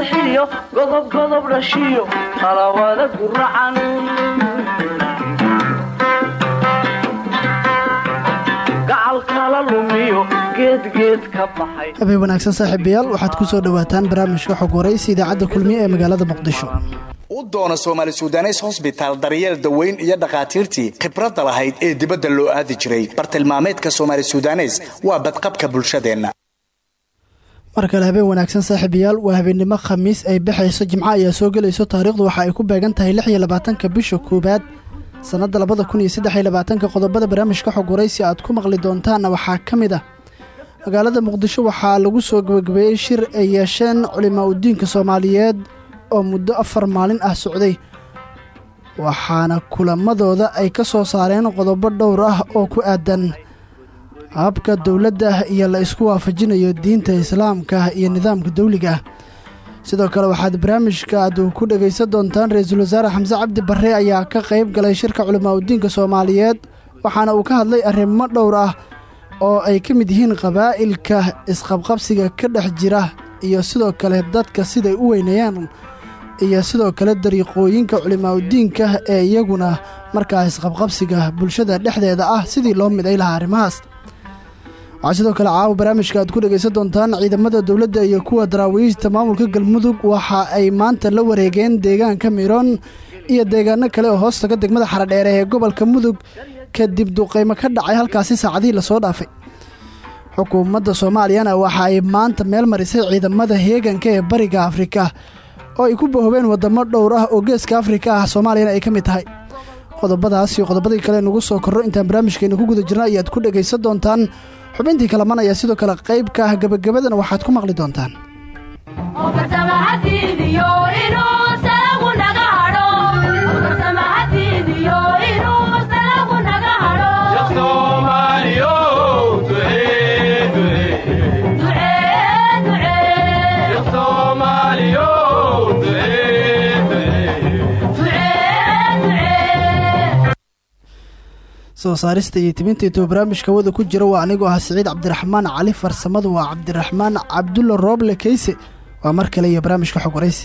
sixiyo godob godob dhashiyo talawada guracan habeen wanaagsan saaxiibayaal waxaad ku soo dhowaataan barnaamijka xog waraysi idaacadda kulmiye ee magaalada muqdisho. U doona soomaali sudanes hosbitaal daryeel daweyn iyo dhakhaatiirtii khibradda lahayd ee dibadda loo aadi jiray. Bartilmaameedka soomaali sudanes waa badqabka bulshadeenna mar kale habeen wanaagsan saaxiibayaal waa habeennimo khamiis ay baxayso jimco ayaa soo gelayso taariikhdu waxa ay ku beegan tahay lix iyo labaatanka bisha koowaad sannadda labada kun qodobada barnaamijka xog waraysi aad ku maqli doontaanna waxaa ka mid ah magaalada muqdisho waxaa lagu soo gabagabeeyey shir ay yeesheen culimaa udiinka soomaaliyeed oo muddo afar maalin ah socday waxaana kulamadooda ay ka soo saareen qodobo dhowr ah oo ku aadan habka dowladda iyo la isku waafajinayo diinta islaamka iyo nidaamka dawliga sidoo kale waxaad barnaamijka aad ku dhegaysan doontaan ra'iisul wasaare xamse cabdi barre ayaa ka qayb galay shirka culimaa udiinka soomaaliyeed waxaana uu ka hadlay arrimo dhowr ah oo ay ka mid yihiin qabaa'ilka isqabqabsiga ka dhex jira iyo sidoo kale dadka siday u weynayaan iyo sidoo kale dariiqooyinka culimaa udiinka ee iyaguna markaa isqabqabsiga bulshada dhexdeeda ah sidii loo miday lahaa arrimahaas waxaa sidoo kale caawa barnaamijka aad ku dhegaysan doontaan ciidamada dowladda iyo kuwa daraawiishta maamulka galmudug. Waxa ay maanta la wareegeen deegaanka miroon iyo deegaano kale oo hoostaga degmada xaradheere ee gobolka mudug. Kadib duqaymo ka dhacay halkaasi saacadihii la soo dhaafay. Xukuumadda soomaaliyana waxa ay maanta meel marisay ciidamada heeganka ee bariga afrika oo ay ku bohobeen waddamo dhowr ah oo geeska afrika ah soomaaliyana ay ka mid tahay. Qodobadaas iyo qodobadii kale nugu soo korro intaan barnaamijkeena ku guda jirna ayaad ku dhegaysan doontaan xubintii kalaman ayaa sidoo kale qaybka ah gebagabadana waxaad ku maqli doontaan soo saarista iyo tibintaito barnaamijka wada ku jira. Waa anigoo ah siciid cabdiraxmaan cali farsamadu waa cabdiraxmaan cabdulla rooble keyse waa mar kale iyo barnaamijka xog waraysi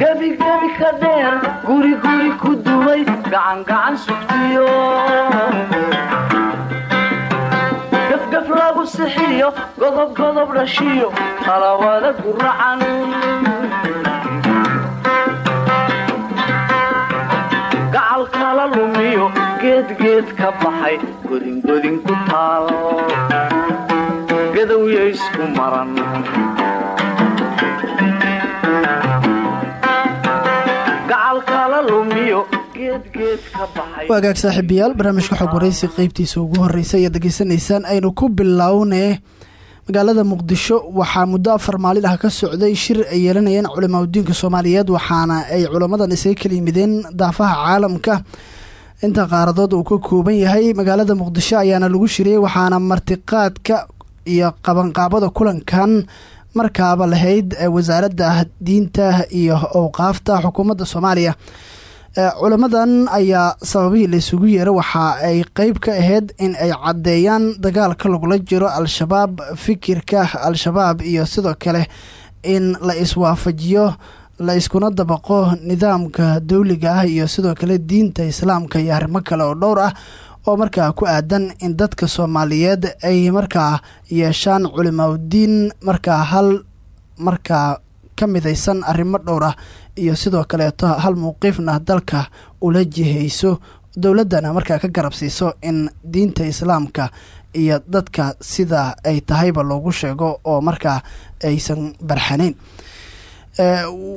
gebigebi ka dheer guriguri ku dumay gacangacan sugtiyo gafgaf lagu sixiyo godobgodob dhashiyo talawada guracan geedgeed ka baxay godingodin ku taal gadowya isku maran waagaag saaxiibayaal barnaamijka xog waraysi qeybtiisa ugu horreysa ayaad degeysanaysaan aynu ku bilownee magaalada muqdisho. Waxaa muddo afar maalin ah ka socday shir ay yeelanayeen culamaa udiinka soomaaliyeed waxaana ay culamadan isaga kala yimideen daafaha caalamka inta qaaradood uu ka kooban yahay magaalada muqdisho ayaana lagu shiriyey waxaana martiqaadka iyo qabanqaabada kulankan markaaba lahayd wasaaradda diinta iyo owqaafta xukuumadda soomaaliya. Culamadan ayaa sababihii laysugu yeera waxa ay qeyb ka ahayd in ay caddeeyaan dagaalka lagula jiro al-shabaab fikirka al-shabaab iyo sidoo kale in la iswaafajiyo la iskuna dabaqo nidaamka dowliga ah iyo sidoo kale diinta islaamka iyo arrimo kale oo dhowr ah oo markaa ku aadan in dadka soomaaliyeed ay markaa yeeshaan culimaauddiin markaa hal markaa ka midaysan arrimo dhowr ah iyo sidoo kaleeto hal mowqiifna dalka ula jihayso dowladdana markaa ka garabsiiso in diinta islaamka iyo dadka sida ay tahayba loogu sheego oo markaa aysan barxanayn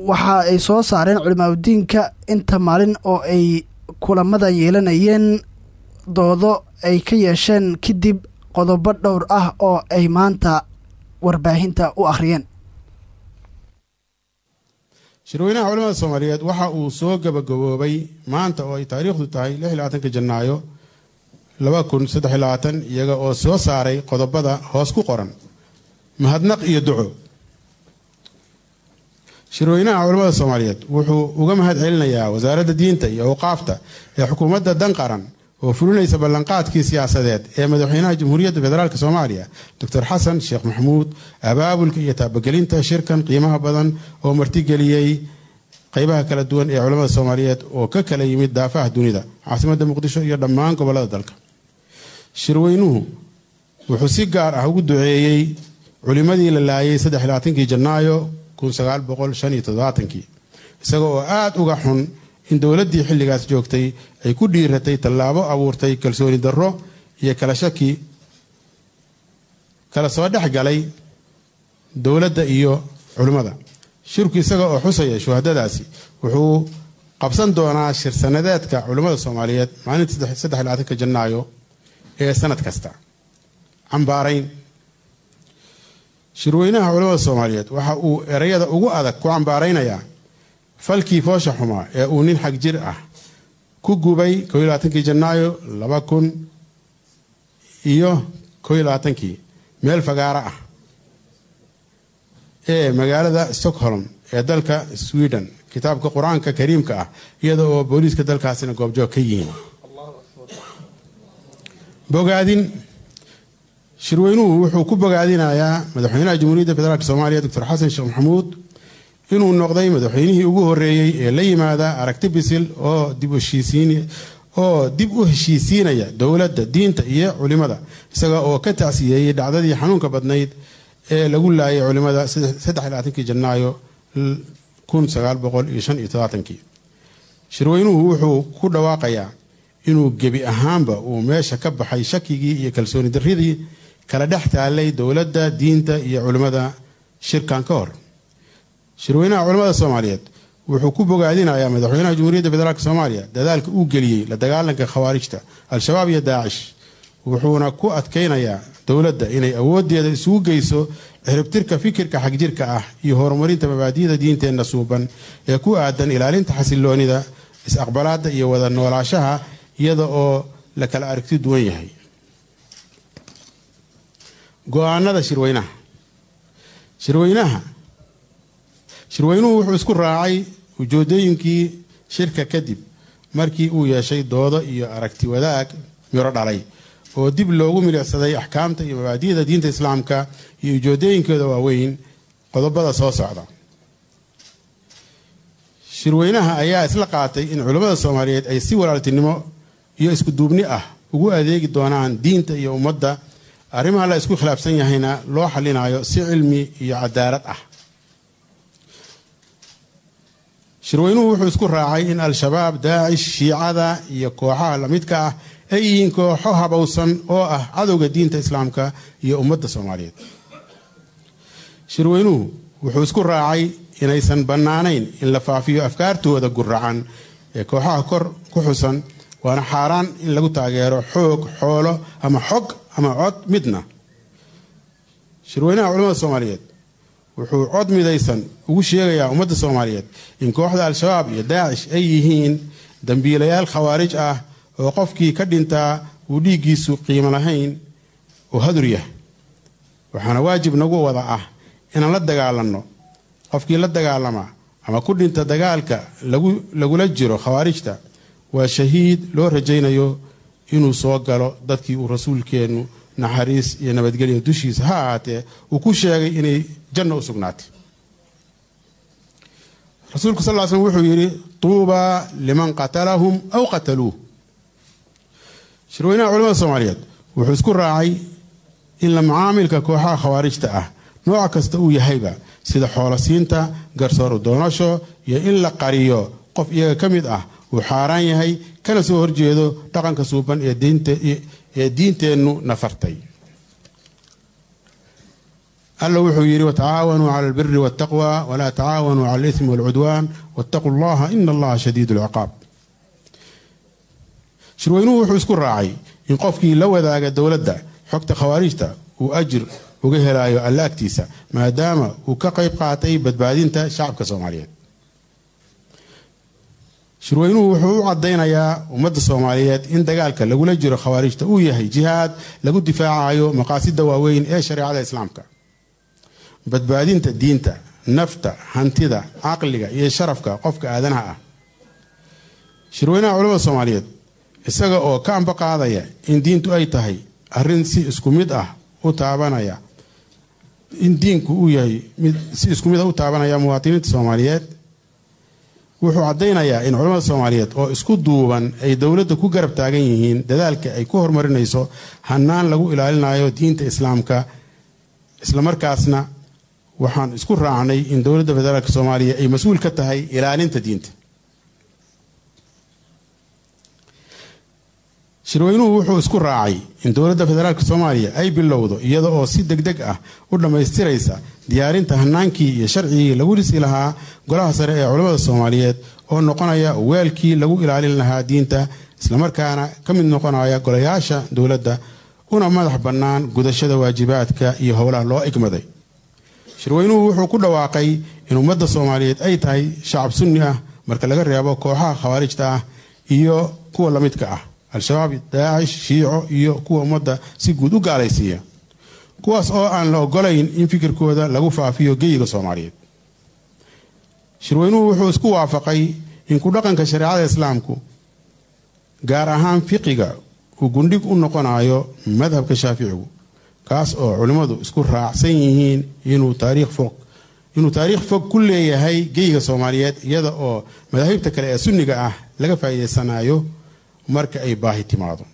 waxa ay soo saareen culimaadudiinka inta maalin oo ay kulamadan yeelanayeen doodo ay ka yeesheen kadib qodobo dhowr ah oo ay maanta warbaahinta u akhriyeen shirweynaha culamada soomaaliyeed waxa uu soo gabagaboobay maanta oo ay taariikhdu tahay ka janaayo iyaga oo soo saaray qodobada hoos ku qoran mahadnaq iyo duco shirweynaha culamada soomaaliyeed wuxuu uga mahad celinayaa wasaaradda diinta iyo awqaafta ee xukuumadda dan qaran oo fulinaysa ballanqaadkii siyaasadeed ee madaxweynaha jamhuuriyadda federaalk soomaaliya doctor xasan sheekh maxamuud abaabulka iyo taabagelinta shirkan qiimaha badan oo martigeliyey qeybaha kala duwan ee culamada soomaaliyeed oo ka kala yimid daafaha dunida caasimadda muqdisho iyo dhammaan gobollada dalka. Shirweynuhu wuxuu si gaar ah ugu duceeyey culimadii la laayay kii janaayo isaga oo aada uga xun in dowladdii xilligaas joogtay ay ku dhiiratay tallaabo abuurtay kalsooni darro iyo kala shaki kala soo dhex galay dowladda iyo culimmada. Shirku isaga oo xusaya shuhadadaasi wuxuu qabsan doonaa shir sanadeedka culimmada soomaaliyeed maalinta janaayo ee sanad kasta. Cambaarayn shirweynaha culamada soomaaliyeed waxa uu ereyada ugu adag ku cambaaraynayaa falkii foosha xumaa ee uu nin xag jir ah ku gubay kii janaayo iyo kii meel fagaaro ah ee magaalada stockholm ee dalka sweden. Kitaabka qur'aanka kariimka ah iyada oo booliiska dalkaasina goobjoog ka yihiin. Bogaadin shirweynuhu wuxuu ku bogaadinayaa madaxweynaha jamhuuriyadda federaalk soomaaliya doctor xasan sheekh maxamuud inuu noqday madaxweynihii ugu horeeyey ee la yimaada aragti bisil oo dib u heshiisiinaya dowladda diinta iyo culimada isaga oo ka tacsiyeeyey dhacdadii xanuunka badnayd ee lagu laayay culimada janaayo shirweynuhu wuxuu ku dhawaaqayaa inuu gebi ahaanba uu meesha ka baxay shakigii iyo kalsooni daridii kala dhex taalay dowladda diinta iyo culimmada shirkan ka hor. Shirweynaha culimmada soomaaliyeed wuxuu ku bogaadinayaa madaxweynaha jamhuuriyadda federaalk soomaaliya. Dadaalka uu geliyey la dagaalanka khawaarijta al-shabaab iyo daacish wuxuuna ku adkaynayaa dowladda inay awoodeeda isugu geyso ciribtirka fikirka xagjirka ah iyo horumarinta mabaadi'da diinteenna suuban ee ku aadan ilaalinta xasiloonida is-aqbalaadda iyo wada noolaashaha iyada oo la kala aragti duwan yahay go'aanada shirweynaha. Shirweynaha. Shirweynuhu wuxuu isku raacay ujoodooyinkii shirka kadib markii uu yeeshay doodo iyo aragti wadaag miro dhalay oo dib loogu milicsaday axkaamta iyo mabaadi'da diinta islaamka iyo ujoodooyinkooda waaweyn qodobada soo socda. Shirweynaha ayaa isla qaatay in culimmada soomaaliyeed ay si walaaltinimo iyo isku duubni ah ugu adeegi doonaan diinta iyo ummadda arrimaha la isku khilaafsan yahayna loo xalinayo si cilmi iyo cadaalad ah. Shirweynuhu wuxuu isku raacay in al-shabaab daacish shiicada iyo kooxaha lamidka ah ay yihiin kooxo habowsan oo ah cadowga diinta islaamka iyo ummadda soomaaliyeed. Shirweynuhu wuxuu isku raacay inaysan bannaanayn in la faafiyo afkaartooda guracan ee kooxaha kor ku xusan waana xaaraan in lagu taageero xoog xoolo ama xog ama cod midna. Shirweynaha culamada soomaaliyeed wuxuu cod midaysan ugu sheegayaa ummadda soomaaliyeed in kooxda al-shabaab iyo daacish ay yihiin dambiilayaal khawaarij ah oo qofkii ka dhintaa uu dhiiggiisu qiimo lahayn oo hadur yahay. Waxaana waajib nagu wada ah inaan la dagaalanno qofkii la dagaalama ama ku dhinta dagaalka lagula jiro khawaarijta waa shahiid loo rajaynayo inuu soo galo dadkii uu rasuulkeennu naxariis iyo nabadgelya dushiisa ha ahaatee uu ku sheegay inay janno u sugnaatay. Rasuulku sal slm wuxuu yidhi tuubaa liman qatalahum aw qataluuh. Shirweynaha culamada soomaaliyeed wuxuu isku raacay in la macaamilka kooxaha khawaarijta ah nooc kasta uu yahayba sida xoolosiinta garsooru doonasho iyo in la qariyo qof iyaga ka mid ah uu xaaraan yahay kana soo horjeedo dhaqanka suuban ee diinteennu nafartay. Alla wuxuu yidhi watacaawanuu cala albiri waltaqwa walaa tacaawanuu cala alismi walcudwaan wattaquu allaha ina allaha shadiid lciqaab shirweynuhu wuxuu isku raacay in qofkii la wadaaga dowladda xogta khawaarijta uu ajir uga helayo alla agtiisa maadaama uu ka qayb qaatay badbaadinta shacabka soomaaliyeed shirweynuhu wuxuu u cadaynayaa ummadda soomaaliyeed in dagaalka lagula jiro khawaarijta uu yahay jihaad lagu difaacayo maqaasida waaweyn ee shareecada islaamka. Badbaadinta diinta nafta hantida caqliga iyo sharafka qofka aadanaha ah. Shirweynaha culamada soomaaliyeed isaga oo ka amba qaadaya in diintu ay tahay arrin si isku mid ah u taabanaya in diinku uu yahay mid si isku mid ah u taabanaya muwaadiniinta soomaaliyeed wuxuu caddaynayaa in culamada soomaaliyeed oo isku duuban ay dowladda ku garab taagan yihiin dadaalka ay ku horumarinayso hanaan lagu ilaalinayo diinta islaamka. Islamarkaasna waxaan isku raacnay in dowladda federaalk soomaaliya ay mas'uul ka tahay ilaalinta diinta shirweynuhu wuxuu isku raacay in dowladda federaalk soomaaliya ay bilowdo iyada oo si deg deg ah u dhammaystiraysa diyaarinta hanaankii iyo sharcigii lagu dhisi lahaa golaha sare ee culamada soomaaliyeed oo noqonaya weelkii lagu ilaalin lahaa diinta islamarkaana ka mid noqonaya golayaasha dowladda una madax bannaan gudashada waajibaadka iyo howlaha loo igmaday. Shirweynuhu wuxuu ku dhawaaqay in ummadda soomaaliyeed ay tahay shacab sunni ah marka laga reebo kooxaha khawaarijta ah iyo kuwa lamidka ah al-shabaab daacish shiico iyo kuwa ummadda si guud u gaalaysiiya. Kuwaas oo aan la ogolayn in fikirkooda lagu faafiyo geyiga soomaaliyeed. Shirweynuhu wuxuu isku waafaqay in ku dhaqanka shareecada islaamku gaar ahaan fiqiga uu gundhig u noqonayo madhabka shaaficigu kaas oo culimmadu isku raacsan yihiin inuu taariikh fog ku leeyahay geyiga soomaaliyeed iyada oo madaahibta kale ee sunniga ah laga faa'iidaysanayo marka ay baahi timaado.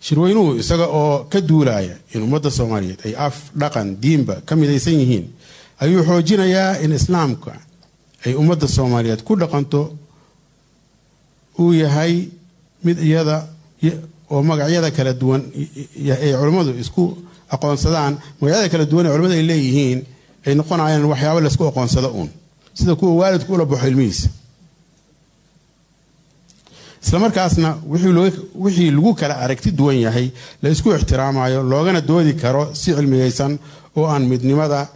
Shirweynuhu isaga oo ka duulaya in ummadda soomaaliyeed ay af dhaqan diinba ka midaysan yihiin ayuu xoojinayaa in islaamka ay ummadda soomaaliyeed ku dhaqanto uu yahay mid iyada oo magacyada kala duwan ay culimmadu isku aqoonsadaan magacyada kala duwan ee culimmadu ay leeyihiin ay noqonayaan waxyaabo laysku aqoonsado uun. Sida kuwa waalidku ula baxo ilmihiisa islamarkaasna wixii lagu kala aragti duwan yahay la isku ixtiraamayo loogana doodi karo si cilmiyeysan oo aan midnimada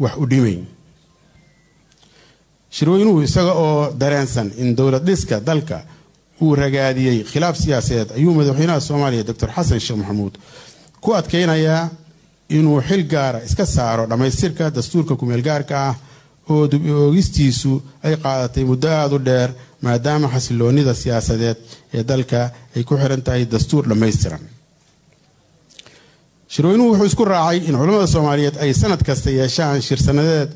wax u dhimayn. Shirweynuhu isaga oo dareensan in dowlad dhiska dalka uu ragaadiyey khilaaf siyaasadeed ayuu madaxweynaha soomaaliya doctor xasan sheekh maxamuud ku adkeynayaa inuu xil gaara iska saaro dhammaystirka dastuurka kumeel gaarka ah oo dub oogistiisu ay qaadatay muddo aada u dheer maadaama xasiloonida siyaasadeed ee dalka ay ku xiran tahay dastuur dhammaystiran. Shirweynuhu wuxuu isku raacay in culimmada soomaaliyeed ay sanad kasta yeeshaan shir sanadeed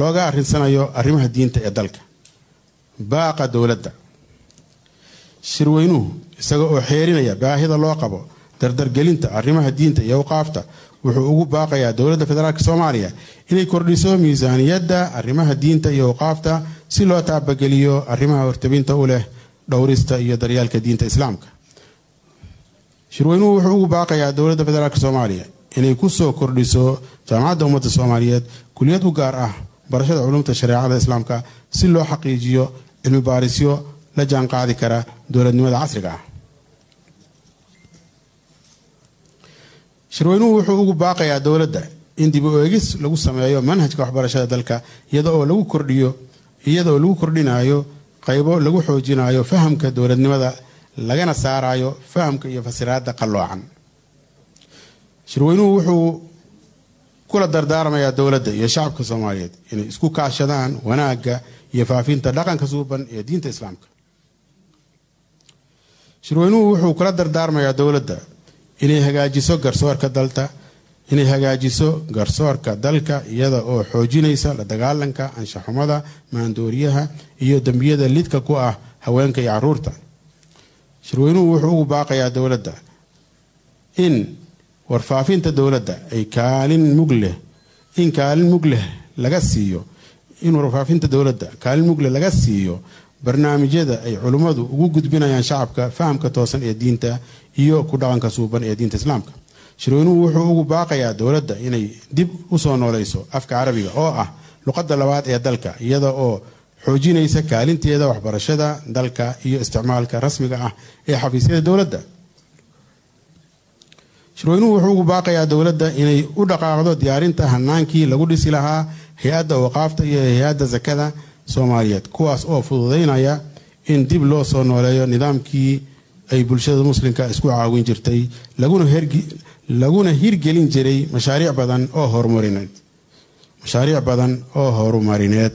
looga arrinsanayo arrimaha diinta ee dalka. Baaqa dowladda. Shirweynuhu isaga oo xeerinaya baahida loo qabo dardargelinta arrimaha diinta iyo awqaafta wuxuu ugu baaqayaa dowladda federaalk soomaaliya inay kordhiso miisaaniyadda arrimaha diinta iyo awqaafta si loo taabageliyo arrimaha hortabinta u leh dhowrista iyo daryaalka diinta islaamka. Shirweynuhu wuxuu ugu baaqayaa dowladda federaalk soomaaliya inay ku soo kordhiso jaamacadda ummadda soomaaliyeed kuliyad u gaar ah barashada culumta shareecada islaamka si loo xaqiijiyo cilmi baarisyo la jaanqaadi kara dowladnimada casriga ah. Shirweynuhu wuxuu ugu baaqayaa dowladda in dib u eegis lagu sameeyo manhajka waxbarashada dalka iyada oo lagu kordhiyo iyada oo lagu kordhinayo qaybo lagu xoojinayo fahamka dowladnimada lagana saarayo fahamka iyo fasiraada qalloocan shirweynuhu wuxuu kula dardaarmayaa dowladda iyo shacabka soomaaliyeed inay isku kaashadaan wanaagga iyo faafinta dhaqanka suuban ee diinta islaamka. Shirweynuhu wuxuu kula dardaarmayaa dowladda inay hagaajiso garsoorka dalta inay hagaajiso garsoorka dalka iyada oo xoojinaysa la dagaalanka anshaxumada maandooriyaha iyo dembiyada lidka ku ah haweenka iyo carruurta. Shirweynuhu wuxuu ugu baaqayaa dowladda in warfaafinta dowladda ay kaalin mug leh in kaalin mug leh laga siiyo in warfaafinta dowladda kaalin mugle laga siiyo barnaamijyada ay culummadu ugu gudbinayaan shacabka fahamka toosan ee diinta iyo ku dhaqanka suuban ee diinta islaamka shirweynuhu wuxuu ugu baaqayaa dowladda inay dib u soo nooleyso afka carabiga oo ah luqadda labaad ee dalka iyada oo xoojinaysa kaalinteeda waxbarashada dalka iyo isticmaalka rasmiga ah ee xafiisyada dowladda. Shirweynuhu wuxuu ugu baaqayaa dowladda inay u dhaqaaqdo diyaarinta hanaankii lagu dhisi lahaa hay'adda waqaafta iyo hay'adda sakada soomaaliyeed kuwaas oo fududeynaya in dib loo soo nooleeyo nidaamkii ay bulshada muslimka isku caawin jirtay laguna hirgelin jiray mashaariic badan oo horumarineed. Mashaariic badan oo horumarineed.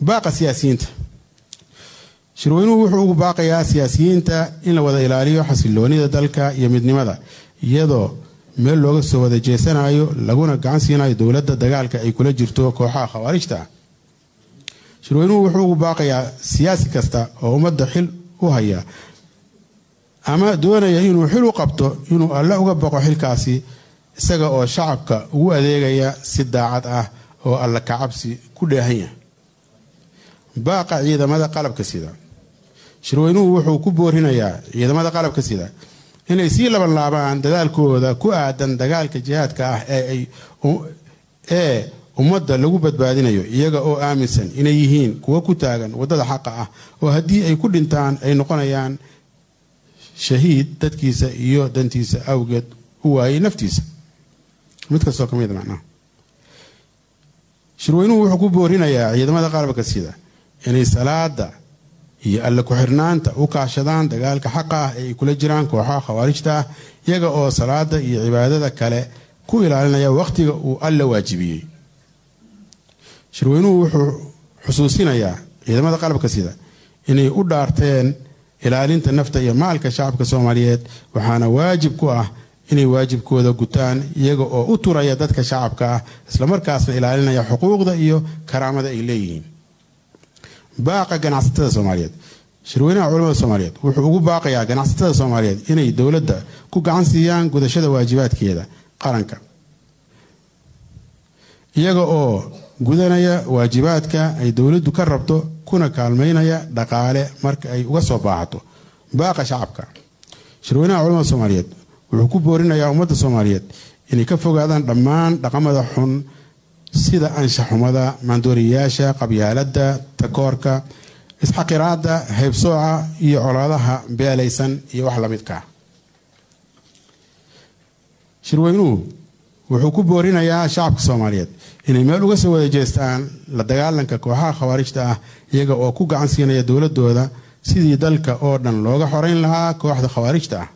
Baaqa siyaasiyiinta. Shirweynuhu wuxuu ugu baaqayaa siyaasiyiinta in la wada ilaaliyo xasiloonida dalka iyo midnimada iyadoo meel looga soo wada jeesanayo laguna gacan siinayo dowladda dagaalka ay kula jirto kooxaha khawaarijta shirweynuhu wuxuu ugu baaqayaa siyaasi kasta oo ummadda xil u haya ama doonaya inuu xil u qabto inuu alle uga baqo xilkaasi isaga oo shacabka ugu adeegaya si daacad ah oo alla kacabsi ku dheehan yahay. Baaqa ciidamada qalabka sida. Shirweynuhu wuxuu ku boorinayaa ciidamada qalabka sida. Inay sii laban laabaan dadaalkooda ku aadan dagaalka jihaadka ah ee ummadda lagu badbaadinayo iyaga oo aaminsan inay yihiin kuwo ku taagan waddada xaqa ah oo haddii ay ku dhintaan ay noqonayaan shahiid dadkiisa iyo dantiisa awgeed u waayay naftiisa. Mid kastoo ka mid macnaha. Shirweynuhu wuxuu ku boorinayaa ciidamada qalabka sida inay salaada iyo alle ku-xirnaanta u kaashadaan dagaalka xaqa ah ee ay kula jiraan kooxaha khawaarijta ah iyaga oo salaada iyo cibaadada kale ku ilaalinaya wakhtiga uu alle waajibiyey. Shirweynuhu wuxuu xusuusinayaa ciidamada qalabka sida inay u dhaarteen ilaalinta nafta iyo maalka shacabka soomaaliyeed waxaana waajib ku ah inay waajibkooda gutaan iyaga oo u turaya dadka shacabka ah islamarkaasna ilaalinaya xuquuqda iyo karaamada ay leeyihiin. Baaqa ganacsatada soomaaliyeed. Shirweynaha culamada soomaaliyeed wuxuu ugu baaqayaa ganacsatada soomaaliyeed inay dowladda ku gacan siiyaan gudashada waajibaadkeeda qaranka. Iyaga oo gudanaya waajibaadka ay dowladdu ka rabto kuna kaalmaynaya dhaqaale marka ay uga soo baahato. Baaqa shacabka. Shirweynaha culamada soomaaliyeed wuxuu ku boorinayaa ummadda soomaaliyeed inay ka fogaadaan dhammaan dhaqamada xun sida anshaxumada maandooriyayaasha qabyaaladda takoorka isxaqiraada haybsooca iyo colaadaha beelaysan iyo wax lamidka shirweynuhu wuxuu ku boorinayaa shacabka soomaaliyeed inay meel uga soo wada jeestaan la dagaalanka kooxaha khawaarijta ah iyaga oo ku gacan siinaya dowladooda sidii dalka oo dhan looga xoreyn lahaa kooxda khawaarijta ah.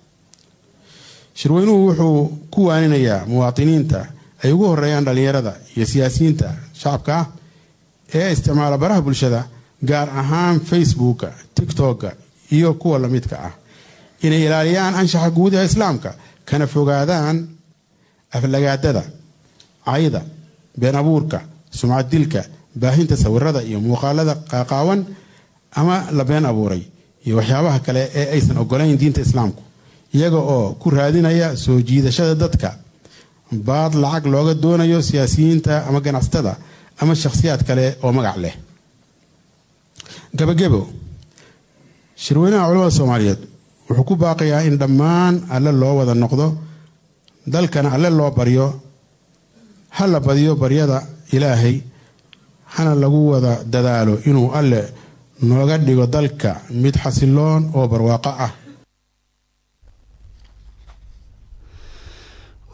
Shirweynuhu wuxuu ku waaninayaa muwaatiniinta ay ugu horeeyaan dhallinyarada iyo siyaasiyiinta shacabka ah ee isticmaala baraha bulshada gaar ahaan facebooka tiktoka iyo kuwa lamidka ah. Inay ilaaliyaan anshaxa guud ee islaamka kana fogaadaan aflagaadada cayda been abuurka sumcad dilka baahinta sawirada iyo muuqaalada qaaqaawan ama la been abuuray iyo waxyaabaha kale ee aysan ogolayn diinta islaamku iyaga oo ku raadinaya soo jiidashada dadka baad lacag looga doonayo siyaasiyiinta ama ganacsatada ama shakhsiyaad kale oo magac leh. Gabagebo shirweynaha culamada soomaaliyeed wuxuu ku baaqayaa in dhammaan alle loo wada noqdo dalkana alle loo baryo ha la badiyo baryada ilaahay hana lagu wada dadaalo inuu alle nooga dhigo dalka mid xasiloon oo barwaaqo ah.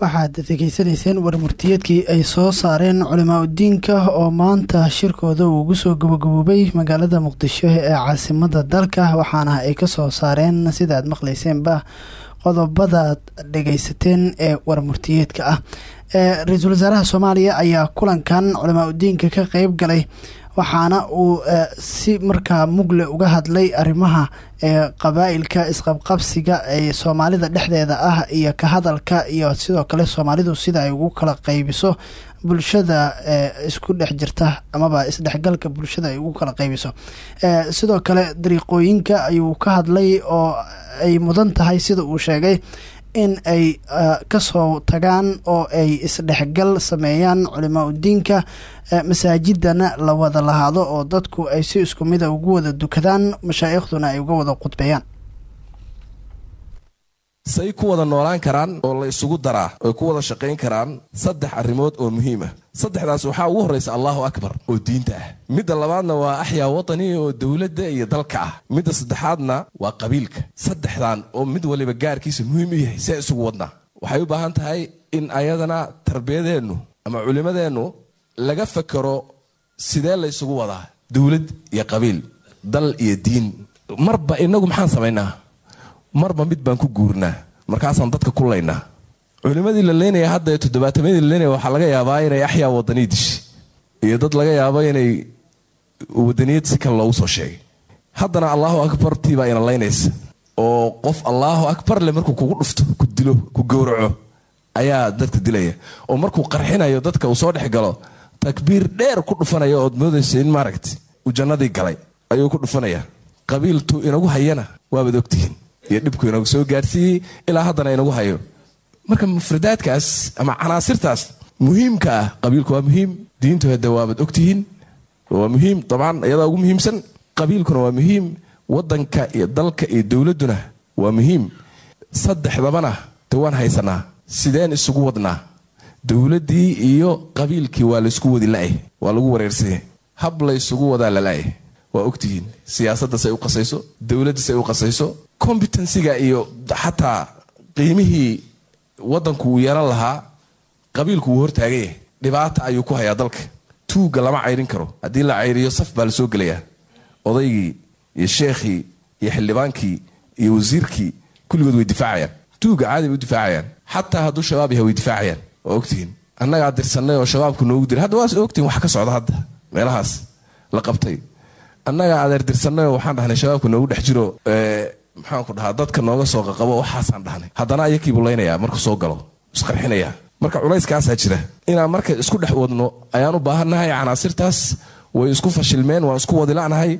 Waxaad degeysanayseen warmurtiyeedkii ay soo saareen culimaa udiinka oo maanta shirkooda uu ugu soo gabagaboobay magaalada muqdisho ee caasimada dalka waxaana ay ka soo saareen sida aad maqlayseenba qodobadaad dhegeysateen ee warmurtiyeedka ah. Ra'iisul wasaaraha soomaaliya ayaa kulankan culimaa udiinka ka qeyb galay waxaana uu si markaa mugle uga hadlay arrimaha ee qabaa'ilka isqabqabsiga ee soomaalida dhexdeeda ah iyo ka hadalka iyo sidoo kale soomaalidu sida ay ugu kala qeybiso bulshada isku dhex jirta amaba isdhexgalka bulshada ay ugu kala qeybiso. Sidoo kale dariiqooyinka ayuu ka hadlay oo ay mudan tahay sida uu sheegay in ay ka soo tagaan oo ay isdhexgal sameeyaan culimaa udiinka masaajidana la wada lahaado oo dadku ay si isku mida ugu wada dukadaan mashaaikhduna ay uga wada qudbeeyaan say ku wada noolaan karaan oo la isugu daraa oy ku wada shaqayn karaan saddex arrimood oo muhiim ah. Saddexdaas waxaa ugu horraysa allahu akbar oo diinta ah. Midda labaadna waa axyaa watani oo dowladda iyo dalka ah. Midda saddexaadna waa qabiilka. Saddexdan oo mid waliba gaarkiisa muhiim u yahay see isugu wadnaa waxay u baahan tahay in ayadana tarbiyadeennu ama culimmadeennu laga fakero sidee la ysugu wadaa. Dowlad iyo qabiil dal iyo diin. Marba inagu maxaan samaynaa marba mid baan ku guurnaa markaasaan dadka ku laynaa culimmadii la leynaya hadda ee toddobaatamyadii la leynaya waxaa laga yaabaa inay axyaa wadanii dishi iyo dad laga yaabo inay wadaniyad si kale loogu soo sheegay. Haddana allahu akbar tiibaa ina laynaysa oo qof allahu akbar le markuu kugu dhufto ku dilo ku gowraco ayaa dadka dilaya. Oo markuu qarxinayo dadka uu soo dhex galo takbiir dheer ku dhufanaya ood moodaysa in maaragta uu jannadii galay ayuu ku dhufanaya. Qabiiltu inagu hayana waabaad ogtihiin iyo dhibku inagu soo gaadhsiiyey ilaa haddana inagu hayo. Marka mufradaadkaas ama canaasirtaas muhiimka ah qabiilku waa muhiim diintu hadda waabaad ogtihiin waa muhiim dabcan iyadaa ugu muhiimsan qabiilkuna waa muhiim wadanka iyo dalka iyo dowladduna waa muhiim. Saddexdabana de waan haysanaa sideen isugu wadnaa. Dowladdii iyo qabiilkii waa laysku wadi la-ay waa lagu wareersanya hab laysugu wadaa lala'ay waa ogtihiin siyaasadda say u qasayso dowladda say u qasayso competensiga iyo xataa qiimihii waddanku uu yeelan lahaa qabiilku wuu hortaagan yahay. Dhibaata ayuu ku hayaa dalka. Tuugga lama cayrin karo. Haddii la cayriyo saf baa la soo gelayaa. Odaygii iyo sheekhii iyo xildhibaankii iyo wasiirkii kulligood way difaacayaan. Tuugga caadi bay u difaacayaan. Xataa hadduu shabaab yahay way difaacayaan. Waa ogtihiin. Annagaa dirsanay oo shabaabku noogu diray hadda waas ogtihin wax ka socda hadda. Meelahaas la qabtay annagaa adeer dirsanay waxaan dhahnay shabaabku noogu dhex jiro. Maxaanku dhahaa dadka nooga soo qaqabo waxaasaan dhahnay. Haddana ayakii buu laynayaa markuu soo galo isqarxinayaa marka culayskaasaa jira inaan marka isku dhex wadno ayaan u baahannahay canaasirtaas way isku fashilmeen waan isku wadila'nahay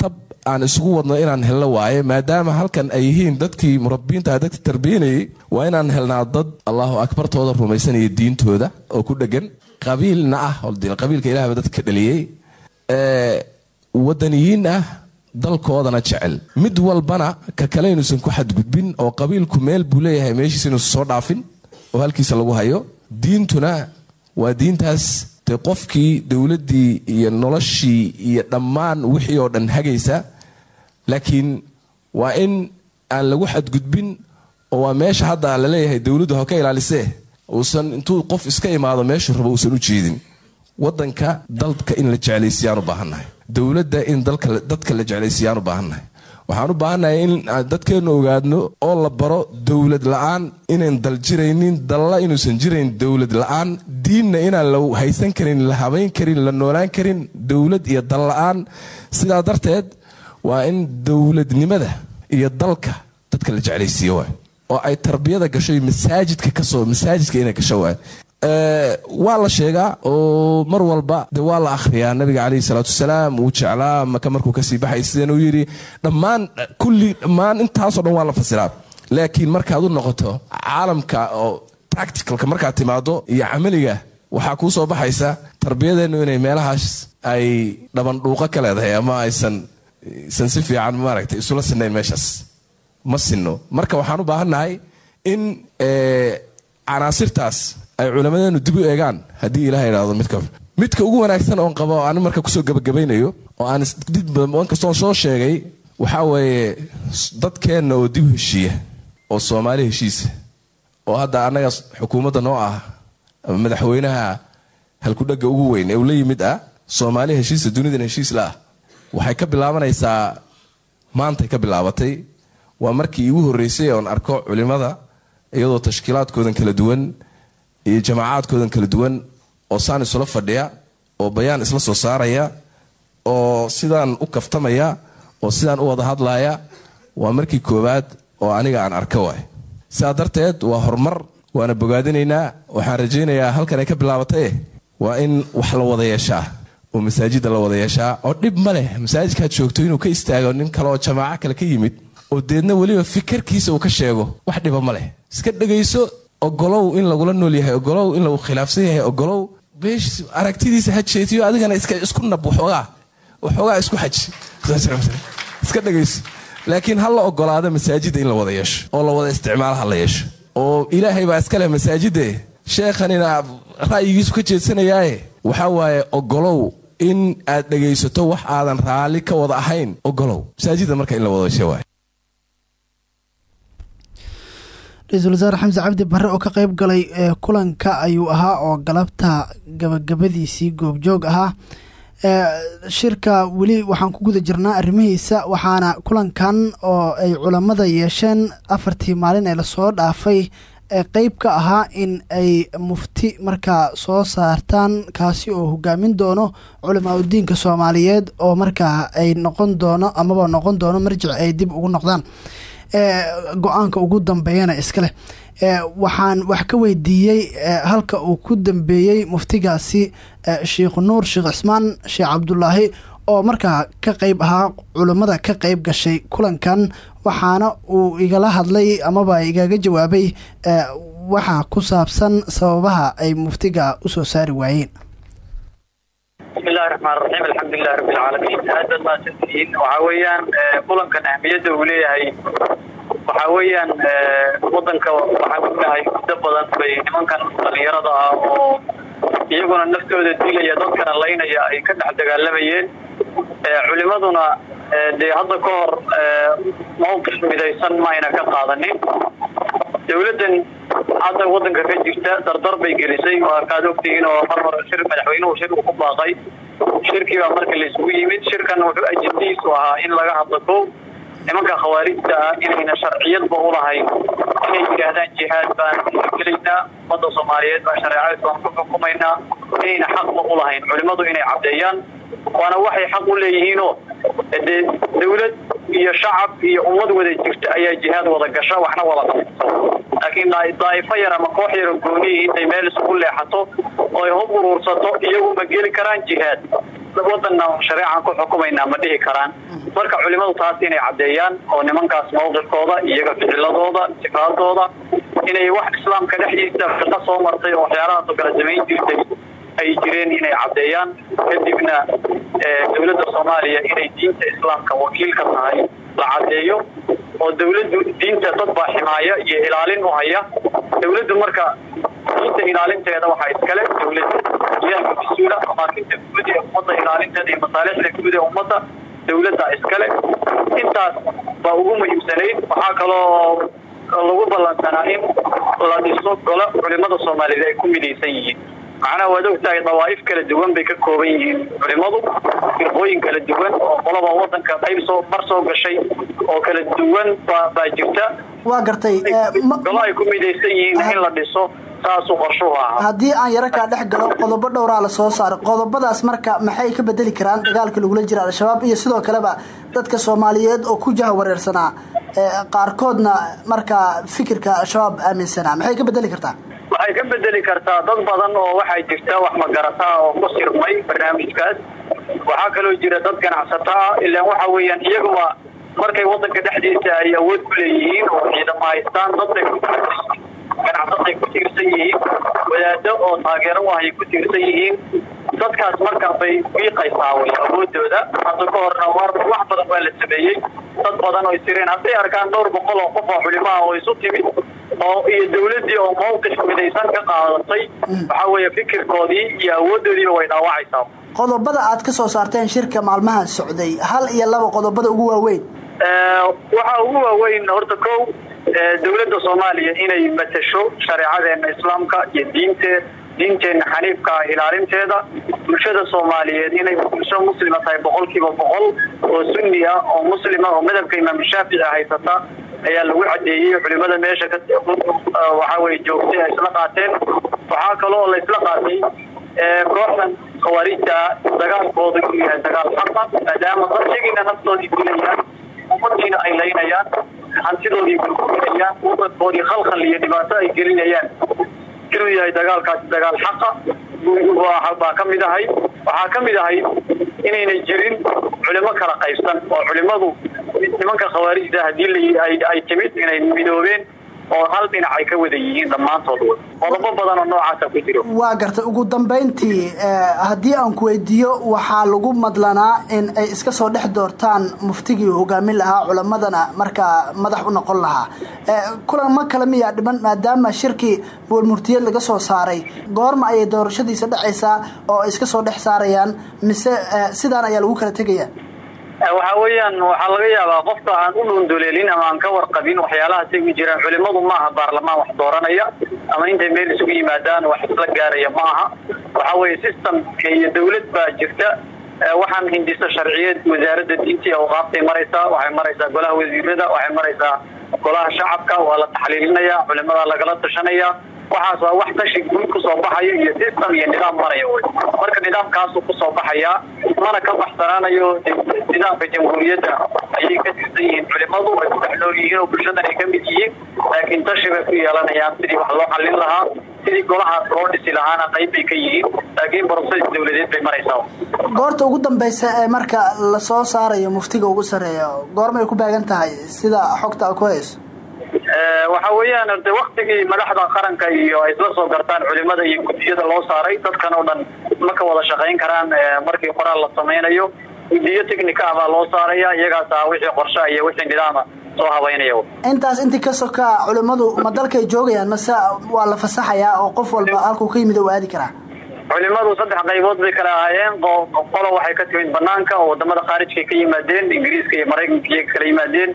tab aan isugu wadno inaan helno waaye maadaama halkan ay yihiin dadkii murabbiinta dadkii tarbiyanayay waa inaan helnaa dad allahu akbartooda rumaysanaya diintooda oo ku dhegan. Qabiilna ah qabiilka ilahba dadka ka dhaliyey wadaniyiin ah dalkoodana jecel. Mid walbana ka kale inuusan ku xadgudbin oo qabiilku meel buu leeyahay meeshiisa inuusan soo dhaafin oo halkiisa lagu hayo diintuna waa diintaas. Dee qofkii dowladdii iyo noloshii iyo dhammaan wixii oo dhan hagaysa laakiin waa in aan lagu xadgudbin oo waa meesha hadda la leeyahay dowladdu ha ka ilaalisee. Uusan intuu qof iska imaado meeshuu rabo uusan u jeedin. Wadanka dalka in la jeclaysiyaan u baahannahay dowladda in dadka la jeclaysiyaan u baahannahay waxaan u baahannahay in dadkeennu ogaadno oo la baro dowlad la'aan inayn dal jiraynin dalla inuusan jirayn dowlad la'aan diinna inaan la haysan karin la habayn karin la noolaan karin dowlad iyo dal la'aan. Sidaa darteed waa in dowladnimada iyo dalka dadka la jeclaysiiyo waay. Oo ay tarbiyada gasho masaajidka ka soo masaajidka inay gasho waay waa la sheegaa oo mar walba de waa la akhriyaa. Nabiga caleyhi salaatu wasalaam wuu jeclaa maka markuu ka sii baxay sideen uu yidhi dhammaan kulli dhammaan intaasoo dhan waa la fasiraa laakiin markaad u noqoto caalamka oo practicalka markaad timaado iyo camaliga waxaa kuu soo baxaysa tarbiyadeennu inay meelahaas ay dhabandhuuqo ka leedahay ama aysan isan si fiican maaragtay isula sinayn meeshaas. Ma sinno. Marka waxaan u baahannahay in canaasirtaas ay culammadeenu dib u eegaan haddii ilaha idhaahdo midka midka ugu wanaagsan oon qabo aan marka ku soo gabagabaynayo oo aan inkastoo soo sheegay waxaa weeye dadkeenna oo dib heshiiya oo soomaali heshiisa oo hadda annaga xukuumadda noo ah madaxweynaha halkudhegga ugu weyn ee uu la yimid ah soomaali heshiisa dunidan heshiis la ah waxay ka bilaabanaysaa maantay ka bilaabatay. Waa markii iigu horreysay oon arko culimmada iyadoo tashkiilaadkoodan kala duwan iyo jamaacaadkoodan kala duwan oo saan isula fadhiya oo bayaan isla soo saaraya oo sidaan u kaftamaya oo sidaan u wada hadlaya waa markii koowaad oo aniga aan arka waay. Sidaa darteed waa horumar waana bogaadinaynaa waxaan rajaynayaa halkan ay ka bilaabatay waa in wax la wada yeeshaa oo masaajida la wada yeeshaa oo dhib ma leh masaajidkaad joogto inuu ka istaago nin kale oo jamaaco kale ka yimid oo deedna weliba fikirkiisa uu ka sheego wax dhiba ma leh. Iska dhegayso ogolow in lagula nool yahay ogolow in lagu khilaafsan yahay ogolow beesh aragtidiisa ha jeetiyo adigana isku nab waxoogaa waxoogaa isku xaj. Iska dhegayso laakiin ha la ogolaado masaajidda in la wada yeesho oo la wada isticmaalo ha la yeesho. Oo ilaahay baa iska leh masaajidde. Sheekhanina ra'yigiisu ka jeedsanayaaye waxaa waaye ogolow in aad dhegaysato wax aadan raalli ka wada ahayn. Ogolow. Masaajidda marka in la wada yeesho waay ra'iisul wasaare xamse cabdi barre oo ka qeyb galay ee kulanka ayuu ahaa oo galabta gabagabadiisii goobjoog ahaa. Ee shirka weli waxaan ku guda jirnaa arrimihiisa waxaana kulankan oo ay culammada yeesheen afartii maalin ee la soo dhaafay ee qeyb ka ahaa in ay mufti markaa soo saartaan kaasi oo hogaamin doono culamaa udiinka soomaaliyeed oo markaa ay noqon doono amaba noqon doono marjic ay dib ugu noqdaan go'aanka ugu dambeeyana iskaleh waxaan wax ka weydiiyey halka uu ku dambeeyey muftigaasi sheikh nuur sheekh cismaan sheekh cabdulaahi oo markaa ka qeyb ahaa culammada ka qeyb gashay kulankan waxaana uu igala hadlay amaba igaga jawaabay waxa ku saabsan sababaha ay muftiga u soo saari waayeen bismillahi raxmaan raxiim alxamdulilahi rabbi alcaalamiin aad baad mahadsantihiin waxaa weeyaan kulankan ahmiyadda uu leeyahay waxaa weeyaan wadanka waxaan ognahay muddo badan bay nimankan dhalinyarada ah oo iyaguna naftooda dilaya dadkana laynaya ay ka dhex dagaalamayeen culimaduna dee hadda ka hor mawqif midaysan maayna ka qaadanin. Dowladdan hadda wadanka ka jirta dardar bay gelisay. Kaad ogtihiin oo mar hore shir madaxweynuhu shir ku baaqay. Shirkii baa marka la isugu yimid. Shirkan wuxuu ajendihiisu ahaa in laga hadlo ko nimanka khawaarijta ah inayna sharciyadba ulahayn inay yidhaahdaan jihaad baan gelaynaa ummadda soomaaliyeed baan shareecada islaam ku xukumaynaa. Inayna xaqba ulahayn culimmadu inay caddeeyaan waana waxay xaq u leeyihiinoo dee dawlad iyo shacab iyo ummad wada jirta ayaa jihaad wada gasha waxna wada qabto laakiin daa'ifo yar ama koox yaro gooniyi intay meel isugu leexato oo ay hub uruursato iyagu ma geli karaan jihaad. Wadanna shareecan ku xukumaynaa ma dhihi karaan. Marka culimadu taas inay caddeeyaan oo nimankaas mawqifkooda iyaga ficiladooda sifaadooda inay wax islaamka dhexdiisa fiqo soo martay oo waxyaalahaasoo kala samayn jirtay ay jireen inay caddeeyaan kadibna dowladda soomaaliya inay diinta islaamka wakiil ka tahay la caddeeyo oo dowladdu diinta dad baa ximaaya iyo ilaalin u haya. Dowladdu marka diinta ilaalinteeda waxaa iskale dowladda iyaga mas'uula amaakinta guud ee ummadda ilaalinteeda iyo masaalixda guud ee ummadda dowladda iskale. Intaas baa ugu muhiimsanayd waxaa kaloo lagu ballansanaa in la dhiso golo culimada soomaaliyeed ay ku midaysan yihiin macnaha waad ogtahay dawaa'if kala duwan bay ka kooban yihiin. Culimadu firqooyin kala duwan oo qolaba wadanka qayb soo mar soo gashay oo kala duwan baa jirta. Waa gartay golo ay ku midaysan yihiin in la dhiso saasuu qorshuhu ahaa. Haddii aan yaro kaa dhex galo qodobo dhowraa la soo saaray. Qodobadaas marka maxay ka bedeli karaan? Dagaalka lagula jira al-shabaab iyo sidoo kaleba dadka soomaaliyeed oo ku jaha wareersanaa. Qaarkoodna markaa fikirka al-shabaab aaminsanaa maxay ka bedeli kartaa waxay ka bedeli kartaa dad badan oo waxaa jirta wax magarataa oo ku sirmay barnaamijkaas. Waxaa kaloo jira dad ganacsato ah ilaan waxa weeyaan iyaguba markay wadanka dhexdiisa ay awood ku leeyihiin oo ciidamo haystaan ganacsaday ku tiirsan yihiin wadaado oo taageero u ahay ku tiirsan yihiin dadkaas marka bay wiiqaysaa way awoodooda hadda ka horna wax badan waa la sameeyey dad badan oo isireen hadday arkaan dhowr boqol oo qof oo culimaha oo isu timid oo iyo dawladdii oo mawqif midaysan ka qaadatay waxaa weeye fikirkoodii iyo awooddoodiiba way dhaawacaysaa qodobada aad ka soo saarteen shirka maalmahan socday hal iyo laba qodobada ugu waaweyn. Waxaa ugu waaweyn horta kow dowladda soomaaliya inay matasho shareecadeena islaamka iyo diinte diinteenna xaniifka ilaalinteeda. Bulshada soomaaliyeed inay bulsho muslima tahay boqolkiiba boqol oo sunni ah oo muslima oo madhabka imaam shaafici haysata ayaa lagu cadeeyey culimada meesha waxaa weye joogtay ay isla qaateen. Waxaa kaloo la isla qaatay kooxdan khawaarijta dagaalkooda inuu yahay dagaal xaqa maadaama dad yagiina naftoodii dilayaan ummadiina ay laynayaan hantidoodii burburinayaan wadankoodii khalkhal iyo dhibaato ay gelinayaan. Inuu yahay dagaalkaasi dagaal xaqa baa ka mid ahay. Waxaa ka jirin culimo kala qaybsan oo culimadu nimanka khawaarijda haddii ay timid inay midoobeen oo hal dhinac ay ka wada yihiin dhammaantood qodobo badan oo noocaasa ku jiro. Waa gartay ugu dambayntii haddii aan ku weydiiyo waxaa lagu madlanaa in ay iska soo dhex doortaan muftigii hogaamin lahaa culamadana markaa madax u noqon lahaa. Kulama kale miyaa dhiman maadaama shirkii buulmurtiyeed laga soo saaray. Goorma ayay doorashadiisa dhexaysaa oo ay iska soo dhex saarayaan mise sidaan ayaa lagu kala tegaya waxa weeyaan waxaa laga yaabaa qofka aan u dhuunduleelin ama aan ka warqabin waxyaalaha tegi jiraan. Culimadu maaha baarlamaan wax dooranaya ama intay meel isugu yimaadaan wax isla gaaraya ma aha. Waxa weye system iyo dawlad baa jirta. Waxaan hindiso sharciyeed wasaaradda diinta iyo awqaaftay maraysaa. Waxay maraysaa golaha wasiirada waxay maraysaa golaha shacabka waa la taxliilinaya culimada lagala tashanaya waxaas waa wax tashi guud ku soo baxaya iyo system iyo nidaam maraya wy marka nidaamkaasuu ku soo baxayaa mana ka baxsanaanayo nidaamka jamhuuriyadda. Ayay ka tirsan yihiin culimadu ay ku dhex nool yihiin oo bulshadan ay ka mid yihiin. Laakiin tashi bay ku yeelanayaan sidii wax loo xallin lahaa sidii golahaas loo dhisi lahaana qayb bay ka yihiin. Laakiin broses dawladeed bay maraysaa. Goorta ugu dambaysa marka la soo saarayo muftiga ugu sarreeya goormay ku baagan tahay sida xogta ku hayso waxa weeyaan de waktigii madaxda qaranka iyo ay isla soo gartaan culimada iyo guddiyada loo saaray dadkan oo dhan ma ka wada shaqayn karaan markii qoraal la samaynayo guddiyo technica ah baa loo saaraya iyagaasa wixii qorsha iyo wixii nidaama soo habaynaya intaas intii ka sokaa culimadu ma dalkay joogayaan mase waa la fasaxayaa oo qof walba halkuu ka yimid u aadi karaa? culimadu saddex qaybood bay kala ahaayeen. Qolo waxay ka timid banaanka oo waddamada khaarijkay ka yimaadeen ingiriiska iyo maraykanka iyaga kala yimaadeen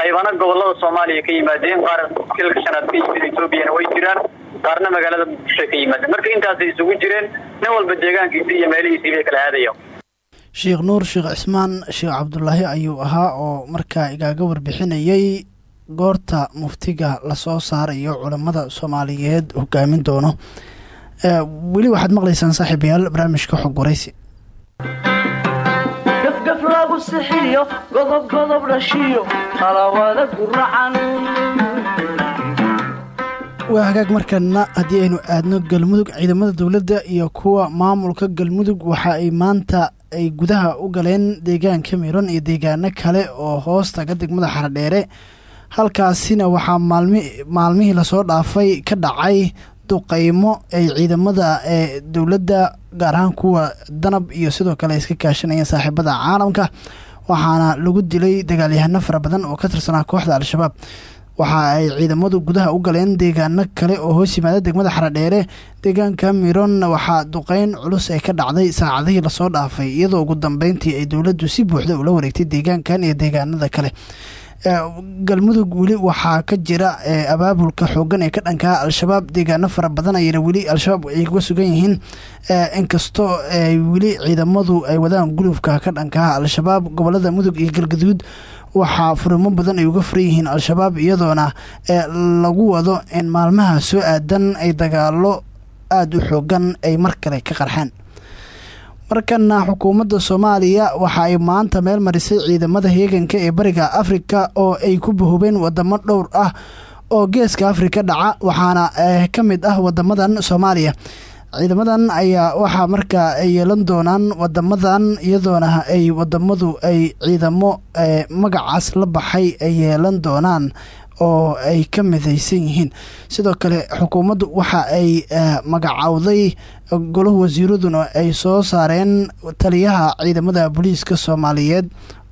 qaybana gobollada soomaaliya ka yimaadeen qaar kilka shanaad ka yimid way jiraan qaarna magaalada muqdisho ka yimaadeen marka intaasay isugu jireen nin walba deegaankiisii iyo meelihiisii bay kala aadaya sheekh nuur sheekh cismaan sheekh cabdulaahi ayuu ahaa oo markaa igaaga warbixinayay goorta muftiga la soo saarayo culammada soomaaliyeed hogaamin doono. Weli waxaad maqlaysaan saaxiibayaal barnaamijka xog waraysi lagu sixiyo godob godob dhashiyo talawada guracan waa hagaag markana haddii aynu aadno galmudug ciidamada dowladda iyo kuwa maamulka galmudug waxa ay maanta ay gudaha u galeen deegaanka miran iyo deegaano kale oo hoostaga degmada xaradheere halkaasina waxaa maalmi maalmihii la soo dhaafay ka dhacay duqaymo ay ciidamada ee dowladda gaar ahaan kuwa danab iyo sidoo kale iska kaashanayeen saaxiibada caalamka. Waxaana lagu dilay dagaalyahano fara badan oo ka tirsanaa kooxda al-shabaab. Waxa ay ciidamadu gudaha u galeen deegaano kale oo hoos yimaada degmada xaradheere. Deegaanka miron waxaa duqeyn culus ay ka dhacday saacadihii la soo dhaafay iyadoo ugu dambeyntii ay dowladdu si buuxda ula wareegtay deegaankan iyo deegaanada kale galmudug weli waxaa ka jira abaabulka xoogan ee ka dhankaa al-shabaab deegaano fara badan ayana weli al-shabaab ay uga sugan yihiin. Inkastoo weli ciidamadu ay wadaan gulufka ka dhankaa al-shabaab gobollada mudug iyo galgaduud waxaa furimo badan ay uga furan yihiin al-shabaab iyadoona lagu wado in maalmaha soo aadan ay dagaalo aada u xoogan ay mar kale ka qarxeen markana xukuumadda soomaaliya waxa ay maanta meel marisay ciidamada heeganka ee bariga afrika oo ay ku bahubeen wadamo dhowr ah oo geeska afrika dhaca waxaana ka mid ah wadamadan soomaaliya. Ciidamadan ayaa waxaa markaa ay yeelan doonaan wadamadan iyadoona ay wadamadu ay ciidamo magacaas la baxay ay yeelan doonaan oo ay ka midaysan yihiin. Sidoo kale xukuumaddu waxa ay magacowday golaha wasiiraduna ay soo saareen taliyaha ciidamada booliiska soomaaliyeed